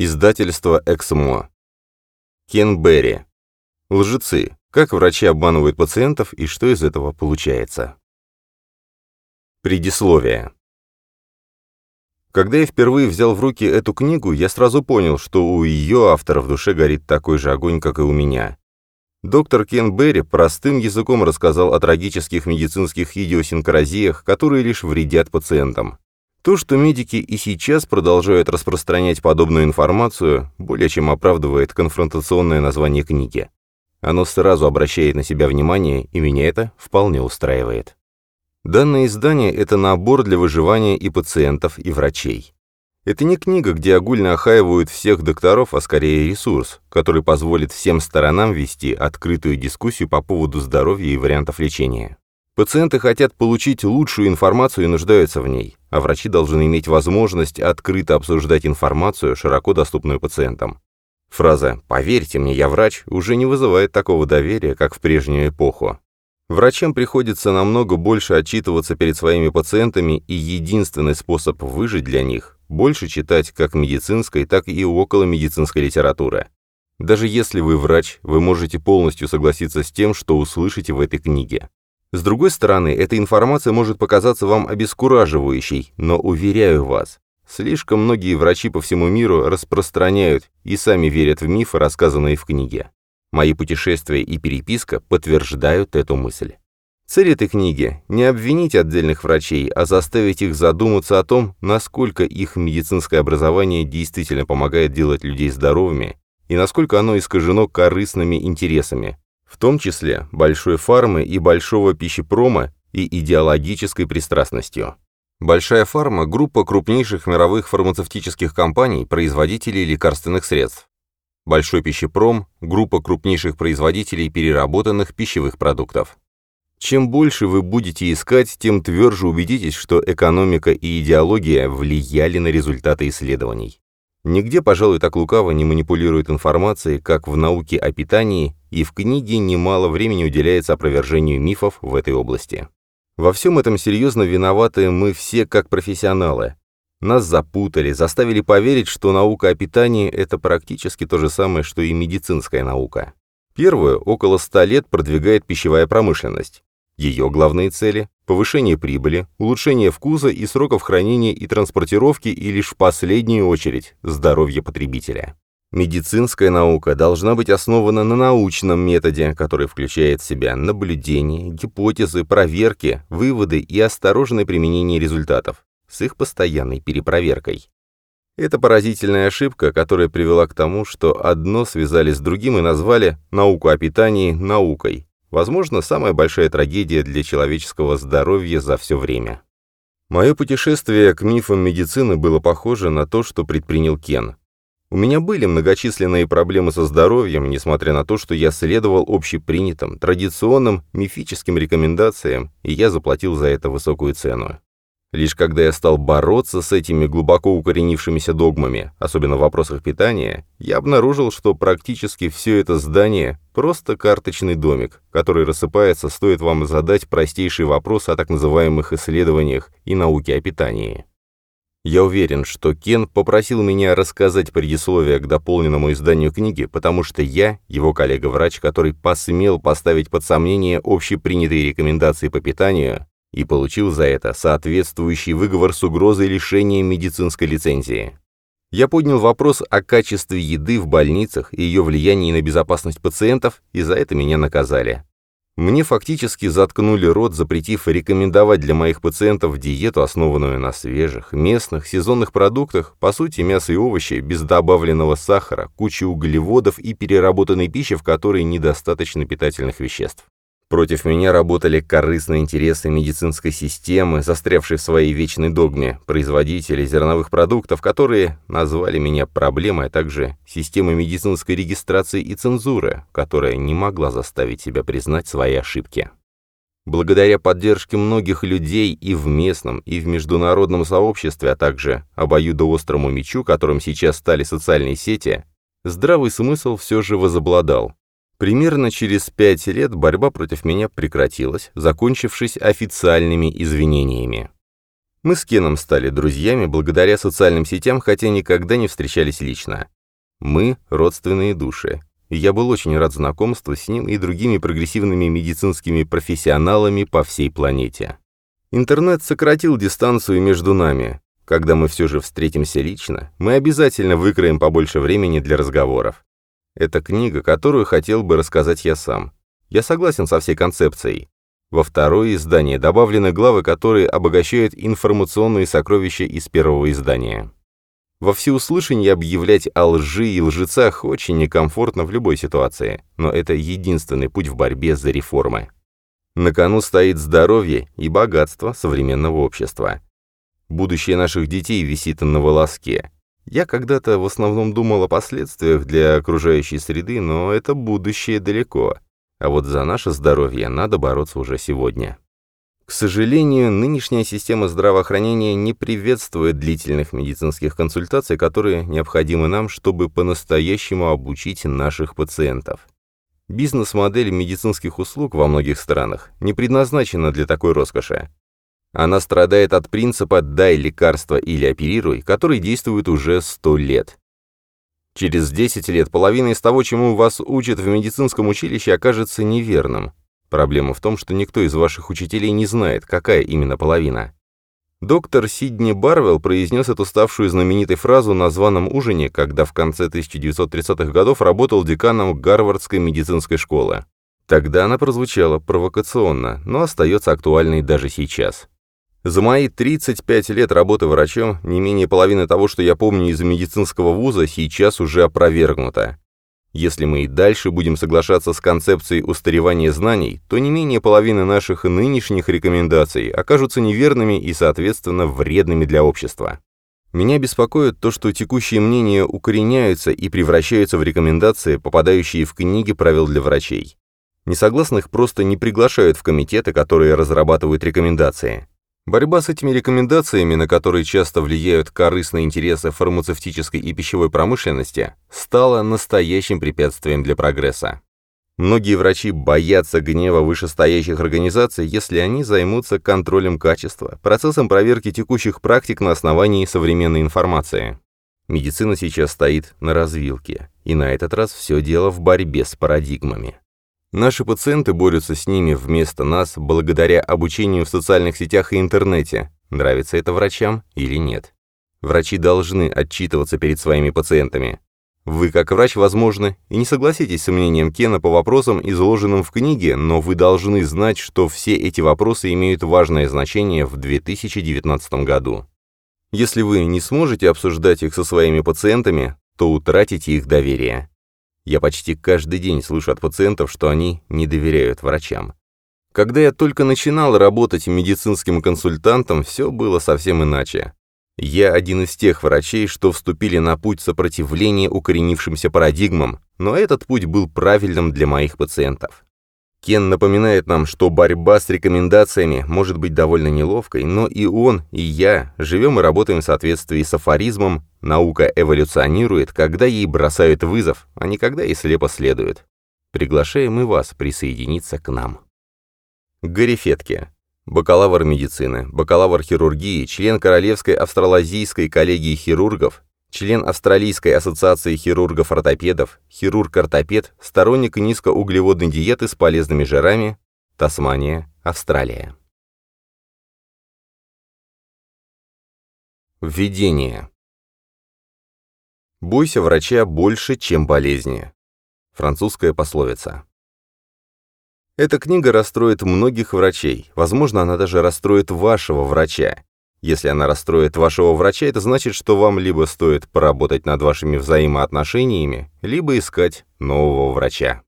Издательство «Эксмо». Кен Берри. Лжецы. Как врачи обманывают пациентов и что из этого получается. Предисловие. Когда я впервые взял в руки эту книгу, я сразу понял, что у ее автора в душе горит такой же огонь, как и у меня. Доктор Кен Берри простым языком рассказал о трагических медицинских идиосинкразиях, которые лишь вредят пациентам. То, что медики и сейчас продолжают распространять подобную информацию, более чем оправдывает конфронтационное название книги. Оно сразу обращает на себя внимание, и меня это вполне устраивает. Данное издание – это набор для выживания и пациентов, и врачей. Это не книга, где огульно охаивают всех докторов, а скорее ресурс, который позволит всем сторонам вести открытую дискуссию по поводу здоровья и вариантов лечения. Пациенты хотят получить лучшую информацию и нуждаются в ней, а врачи должны иметь возможность открыто обсуждать информацию, широко доступную пациентам. Фраза «поверьте мне, я врач» уже не вызывает такого доверия, как в прежнюю эпоху. Врачам приходится намного больше отчитываться перед своими пациентами, и единственный способ выжить для них – больше читать как медицинской, так и околомедицинской литературы. Даже если вы врач, вы можете полностью согласиться с тем, что услышите в этой книге. С другой стороны, эта информация может показаться вам обескураживающей, но уверяю вас, слишком многие врачи по всему миру распространяют и сами верят в мифы, рассказанные в книге. Мои путешествия и переписка подтверждают эту мысль. Цель этой книги – не обвинить отдельных врачей, а заставить их задуматься о том, насколько их медицинское образование действительно помогает делать людей здоровыми и насколько оно искажено корыстными интересами, в том числе большой фармы и большого пищепрома и идеологической пристрастностью. Большая фарма – группа крупнейших мировых фармацевтических компаний, производителей лекарственных средств. Большой пищепром – группа крупнейших производителей переработанных пищевых продуктов. Чем больше вы будете искать, тем тверже убедитесь, что экономика и идеология влияли на результаты исследований. Нигде, пожалуй, так лукаво не манипулируют информацией, как в науке о питании, и в книге немало времени уделяется опровержению мифов в этой области. Во всем этом серьезно виноваты мы все как профессионалы. Нас запутали, заставили поверить, что наука о питании – это практически то же самое, что и медицинская наука. Первую около ста лет продвигает пищевая промышленность. Ее главные цели – повышение прибыли, улучшение вкуса и сроков хранения и транспортировки и лишь в последнюю очередь – здоровье потребителя. Медицинская наука должна быть основана на научном методе, который включает в себя наблюдения, гипотезы, проверки, выводы и осторожное применение результатов с их постоянной перепроверкой. Это поразительная ошибка, которая привела к тому, что одно связали с другим и назвали науку о питании наукой, Возможно, самая большая трагедия для человеческого здоровья за все время. Мое путешествие к мифам медицины было похоже на то, что предпринял Кен. У меня были многочисленные проблемы со здоровьем, несмотря на то, что я следовал общепринятым, традиционным, мифическим рекомендациям, и я заплатил за это высокую цену. Лишь когда я стал бороться с этими глубоко укоренившимися догмами, особенно в вопросах питания, я обнаружил, что практически все это здание – просто карточный домик, который рассыпается, стоит вам задать простейший вопрос о так называемых исследованиях и науке о питании. Я уверен, что Кен попросил меня рассказать предисловие к дополненному изданию книги, потому что я, его коллега-врач, который посмел поставить под сомнение общепринятые рекомендации по питанию, и получил за это соответствующий выговор с угрозой лишения медицинской лицензии. Я поднял вопрос о качестве еды в больницах и ее влиянии на безопасность пациентов, и за это меня наказали. Мне фактически заткнули рот, запретив рекомендовать для моих пациентов диету, основанную на свежих, местных, сезонных продуктах, по сути мясо и овощи, без добавленного сахара, кучи углеводов и переработанной пищи, в которой недостаточно питательных веществ. Против меня работали корыстные интересы медицинской системы, застрявшей в своей вечной догме, производители зерновых продуктов, которые назвали меня проблемой, а также системой медицинской регистрации и цензуры, которая не могла заставить себя признать свои ошибки. Благодаря поддержке многих людей и в местном, и в международном сообществе, а также обоюдоострому мечу, которым сейчас стали социальные сети, здравый смысл все же возобладал, Примерно через пять лет борьба против меня прекратилась, закончившись официальными извинениями. Мы с Кеном стали друзьями благодаря социальным сетям, хотя никогда не встречались лично. Мы — родственные души, я был очень рад знакомству с ним и другими прогрессивными медицинскими профессионалами по всей планете. Интернет сократил дистанцию между нами. Когда мы все же встретимся лично, мы обязательно выкроем побольше времени для разговоров. Это книга, которую хотел бы рассказать я сам. Я согласен со всей концепцией. Во второе издание добавлены главы, которые обогащают информационные сокровища из первого издания. Во всеуслышание объявлять о лжи и лжецах очень некомфортно в любой ситуации, но это единственный путь в борьбе за реформы. На кону стоит здоровье и богатство современного общества. Будущее наших детей висит на волоске. Я когда-то в основном думал о последствиях для окружающей среды, но это будущее далеко. А вот за наше здоровье надо бороться уже сегодня. К сожалению, нынешняя система здравоохранения не приветствует длительных медицинских консультаций, которые необходимы нам, чтобы по-настоящему обучить наших пациентов. Бизнес-модель медицинских услуг во многих странах не предназначена для такой роскоши. Она страдает от принципа «дай лекарство или оперируй», который действует уже 100 лет. Через 10 лет половина из того, чему вас учат в медицинском училище, окажется неверным. Проблема в том, что никто из ваших учителей не знает, какая именно половина. Доктор Сидни Барвелл произнес эту ставшую знаменитой фразу на званом ужине, когда в конце 1930-х годов работал деканом Гарвардской медицинской школы. Тогда она прозвучала провокационно, но остается актуальной даже сейчас. За мои 35 лет работы врачом не менее половины того, что я помню из медицинского вуза, сейчас уже опровергнуто. Если мы и дальше будем соглашаться с концепцией устаревания знаний, то не менее половины наших нынешних рекомендаций окажутся неверными и, соответственно, вредными для общества. Меня беспокоит то, что текущие мнения укореняются и превращаются в рекомендации, попадающие в книги правил для врачей. Несогласных просто не приглашают в комитеты, которые разрабатывают рекомендации. Борьба с этими рекомендациями, на которые часто влияют корыстные интересы фармацевтической и пищевой промышленности, стала настоящим препятствием для прогресса. Многие врачи боятся гнева вышестоящих организаций, если они займутся контролем качества, процессом проверки текущих практик на основании современной информации. Медицина сейчас стоит на развилке, и на этот раз все дело в борьбе с парадигмами. Наши пациенты борются с ними вместо нас благодаря обучению в социальных сетях и интернете, нравится это врачам или нет. Врачи должны отчитываться перед своими пациентами. Вы, как врач, возможно, и не согласитесь с мнением Кена по вопросам, изложенным в книге, но вы должны знать, что все эти вопросы имеют важное значение в 2019 году. Если вы не сможете обсуждать их со своими пациентами, то утратите их доверие. Я почти каждый день слышу от пациентов, что они не доверяют врачам. Когда я только начинал работать медицинским консультантом, все было совсем иначе. Я один из тех врачей, что вступили на путь сопротивления укоренившимся парадигмам, но этот путь был правильным для моих пациентов. Кен напоминает нам, что борьба с рекомендациями может быть довольно неловкой, но и он, и я живем и работаем в соответствии с афоризмом «наука эволюционирует, когда ей бросают вызов, а не когда ей слепо следует». Приглашаем и вас присоединиться к нам. Гарри Фетке. Бакалавр медицины, бакалавр хирургии, член Королевской австралазийской коллегии хирургов, член Австралийской ассоциации хирургов-ортопедов, хирург-ортопед, сторонник низкоуглеводной диеты с полезными жирами, Тасмания, Австралия. Введение. Бойся врача больше, чем болезни. Французская пословица. Эта книга расстроит многих врачей, возможно, она даже расстроит вашего врача. Если она расстроит вашего врача, это значит, что вам либо стоит поработать над вашими взаимоотношениями, либо искать нового врача.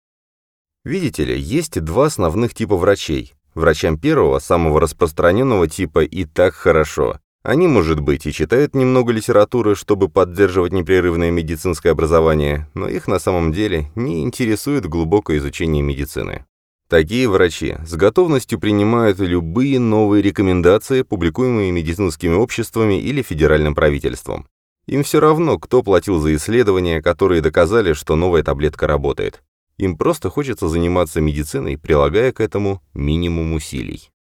Видите ли, есть два основных типа врачей. Врачам первого, самого распространенного типа и так хорошо. Они, может быть, и читают немного литературы, чтобы поддерживать непрерывное медицинское образование, но их на самом деле не интересует глубокое изучение медицины. Такие врачи с готовностью принимают любые новые рекомендации, публикуемые медицинскими обществами или федеральным правительством. Им все равно, кто платил за исследования, которые доказали, что новая таблетка работает. Им просто хочется заниматься медициной, прилагая к этому минимум усилий.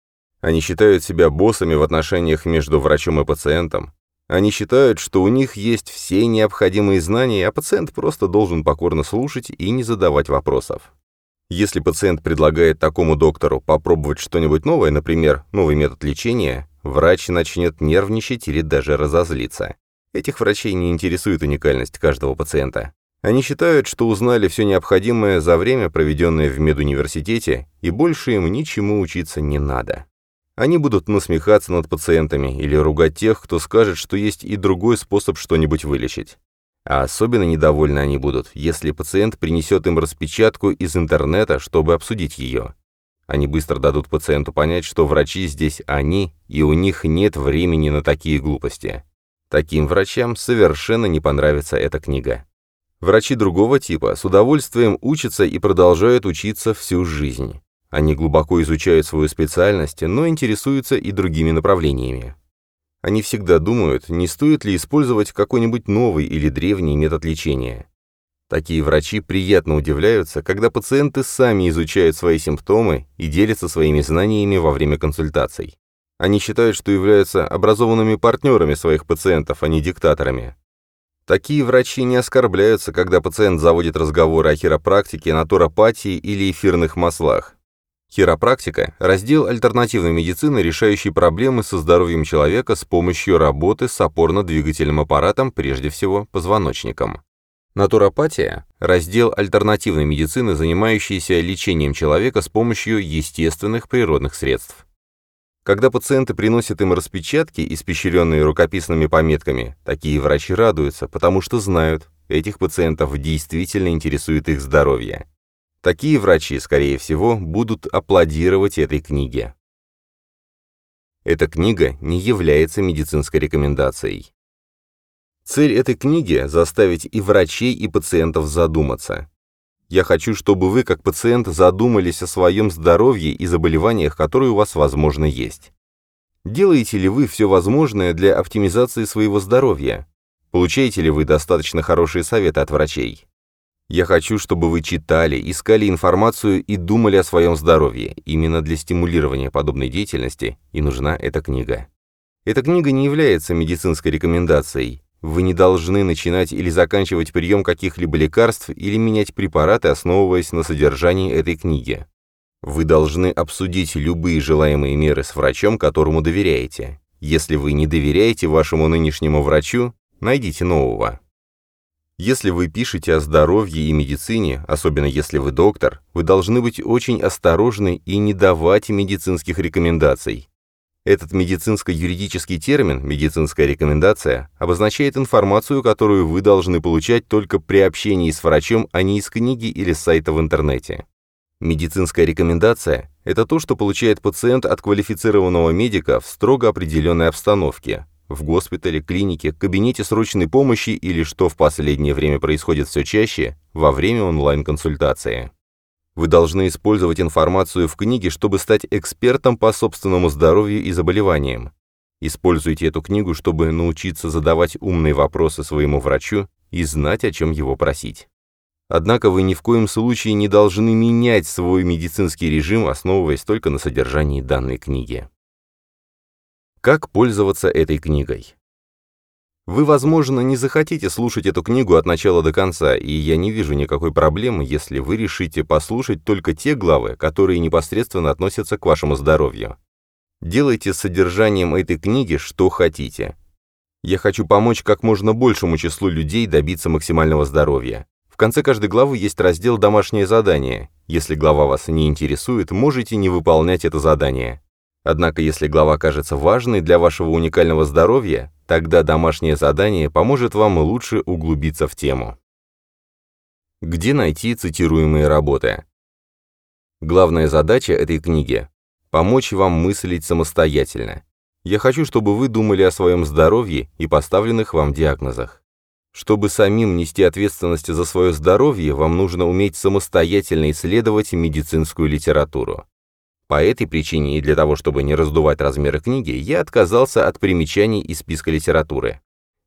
Они считают себя боссами в отношениях между врачом и пациентом. Они считают, что у них есть все необходимые знания, а пациент просто должен покорно слушать и не задавать вопросов. Если пациент предлагает такому доктору попробовать что-нибудь новое, например, новый метод лечения, врач начнет нервничать или даже разозлиться. Этих врачей не интересует уникальность каждого пациента. Они считают, что узнали все необходимое за время, проведенное в медуниверситете, и больше им ничему учиться не надо. Они будут насмехаться над пациентами или ругать тех, кто скажет, что есть и другой способ что-нибудь вылечить. А особенно недовольны они будут, если пациент принесет им распечатку из интернета, чтобы обсудить ее. Они быстро дадут пациенту понять, что врачи здесь они, и у них нет времени на такие глупости. Таким врачам совершенно не понравится эта книга. Врачи другого типа с удовольствием учатся и продолжают учиться всю жизнь. Они глубоко изучают свою специальность, но интересуются и другими направлениями. Они всегда думают, не стоит ли использовать какой-нибудь новый или древний метод лечения. Такие врачи приятно удивляются, когда пациенты сами изучают свои симптомы и делятся своими знаниями во время консультаций. Они считают, что являются образованными партнерами своих пациентов, а не диктаторами. Такие врачи не оскорбляются, когда пациент заводит разговоры о хиропрактике, натуропатии или эфирных маслах. Хиропрактика – раздел альтернативной медицины, решающий проблемы со здоровьем человека с помощью работы с опорно-двигательным аппаратом, прежде всего позвоночником. Натуропатия – раздел альтернативной медицины, занимающийся лечением человека с помощью естественных природных средств. Когда пациенты приносят им распечатки, испещренные рукописными пометками, такие врачи радуются, потому что знают, этих пациентов действительно интересует их здоровье. Такие врачи, скорее всего, будут аплодировать этой книге. Эта книга не является медицинской рекомендацией. Цель этой книги – заставить и врачей, и пациентов задуматься. Я хочу, чтобы вы, как пациент, задумались о своем здоровье и заболеваниях, которые у вас, возможно, есть. Делаете ли вы все возможное для оптимизации своего здоровья? Получаете ли вы достаточно хорошие советы от врачей? Я хочу, чтобы вы читали, искали информацию и думали о своем здоровье. Именно для стимулирования подобной деятельности и нужна эта книга. Эта книга не является медицинской рекомендацией. Вы не должны начинать или заканчивать прием каких-либо лекарств или менять препараты, основываясь на содержании этой книги. Вы должны обсудить любые желаемые меры с врачом, которому доверяете. Если вы не доверяете вашему нынешнему врачу, найдите нового. Если вы пишете о здоровье и медицине, особенно если вы доктор, вы должны быть очень осторожны и не давать медицинских рекомендаций. Этот медицинско-юридический термин «медицинская рекомендация» обозначает информацию, которую вы должны получать только при общении с врачом, а не из книги или сайта в интернете. Медицинская рекомендация – это то, что получает пациент от квалифицированного медика в строго определенной обстановке, в госпитале, клинике, кабинете срочной помощи или, что в последнее время происходит все чаще, во время онлайн-консультации. Вы должны использовать информацию в книге, чтобы стать экспертом по собственному здоровью и заболеваниям. Используйте эту книгу, чтобы научиться задавать умные вопросы своему врачу и знать, о чем его просить. Однако вы ни в коем случае не должны менять свой медицинский режим, основываясь только на содержании данной книги. Как пользоваться этой книгой? Вы, возможно, не захотите слушать эту книгу от начала до конца, и я не вижу никакой проблемы, если вы решите послушать только те главы, которые непосредственно относятся к вашему здоровью. Делайте с содержанием этой книги что хотите. Я хочу помочь как можно большему числу людей добиться максимального здоровья. В конце каждой главы есть раздел «Домашнее задание». Если глава вас не интересует, можете не выполнять это задание. Однако, если глава кажется важной для вашего уникального здоровья, тогда домашнее задание поможет вам лучше углубиться в тему. Где найти цитируемые работы? Главная задача этой книги – помочь вам мыслить самостоятельно. Я хочу, чтобы вы думали о своем здоровье и поставленных вам диагнозах. Чтобы самим нести ответственность за свое здоровье, вам нужно уметь самостоятельно исследовать медицинскую литературу. По этой причине и для того, чтобы не раздувать размеры книги, я отказался от примечаний из списка литературы.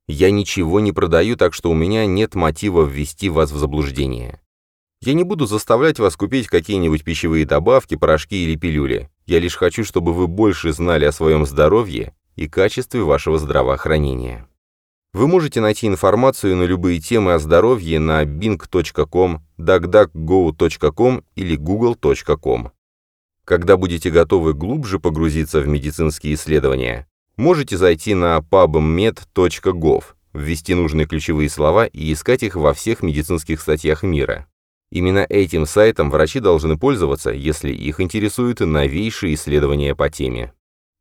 Я ничего не продаю, так что у меня нет мотива ввести вас в заблуждение. Я не буду заставлять вас купить какие-нибудь пищевые добавки, порошки или пилюли. Я лишь хочу, чтобы вы больше знали о своем здоровье и качестве вашего здравоохранения. Вы можете найти информацию на любые темы о здоровье на bing.com, duckduckgo.com или google.com. Когда будете готовы глубже погрузиться в медицинские исследования, можете зайти на pubmed.gov, ввести нужные ключевые слова и искать их во всех медицинских статьях мира. Именно этим сайтом врачи должны пользоваться, если их интересуют новейшие исследования по теме.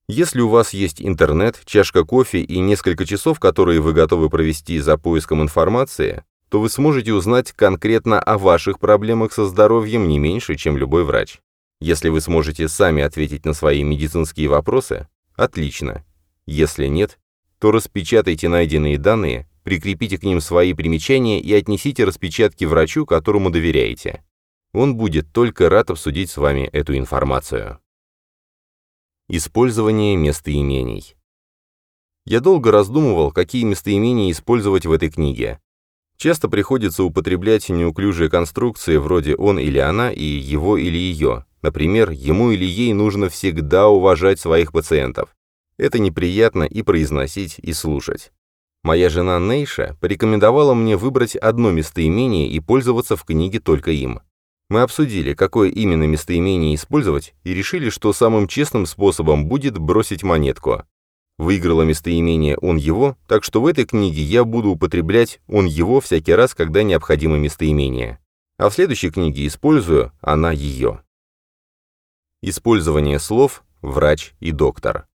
Если у вас есть интернет, чашка кофе и несколько часов, которые вы готовы провести за поиском информации, то вы сможете узнать конкретно о ваших проблемах со здоровьем не меньше, чем любой врач. Если вы сможете сами ответить на свои медицинские вопросы, отлично. Если нет, то распечатайте найденные данные, прикрепите к ним свои примечания и отнесите распечатки врачу, которому доверяете. Он будет только рад обсудить с вами эту информацию. Использование местоимений. Я долго раздумывал, какие местоимения использовать в этой книге. Часто приходится употреблять неуклюжие конструкции вроде «он» или «она» и «его» или «ее». Например, ему или ей нужно всегда уважать своих пациентов. Это неприятно и произносить, и слушать. Моя жена Нейша порекомендовала мне выбрать одно местоимение и пользоваться в книге только им. Мы обсудили, какое именно местоимение использовать, и решили, что самым честным способом будет бросить монетку. Выиграло местоимение «он его», так что в этой книге я буду употреблять «он его» всякий раз, когда необходимо местоимение. А в следующей книге использую «она ее». Использование слов «врач» и «доктор».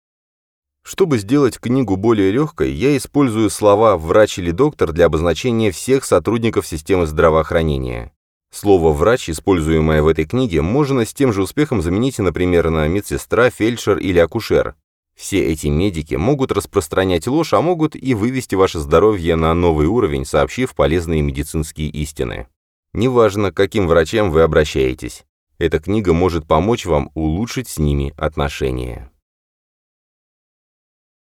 Чтобы сделать книгу более легкой, я использую слова «врач» или «доктор» для обозначения всех сотрудников системы здравоохранения. Слово «врач», используемое в этой книге, можно с тем же успехом заменить, например, на медсестра, фельдшер или акушер. Все эти медики могут распространять ложь, а могут и вывести ваше здоровье на новый уровень, сообщив полезные медицинские истины. Неважно, к каким врачам вы обращаетесь. Эта книга может помочь вам улучшить с ними отношения.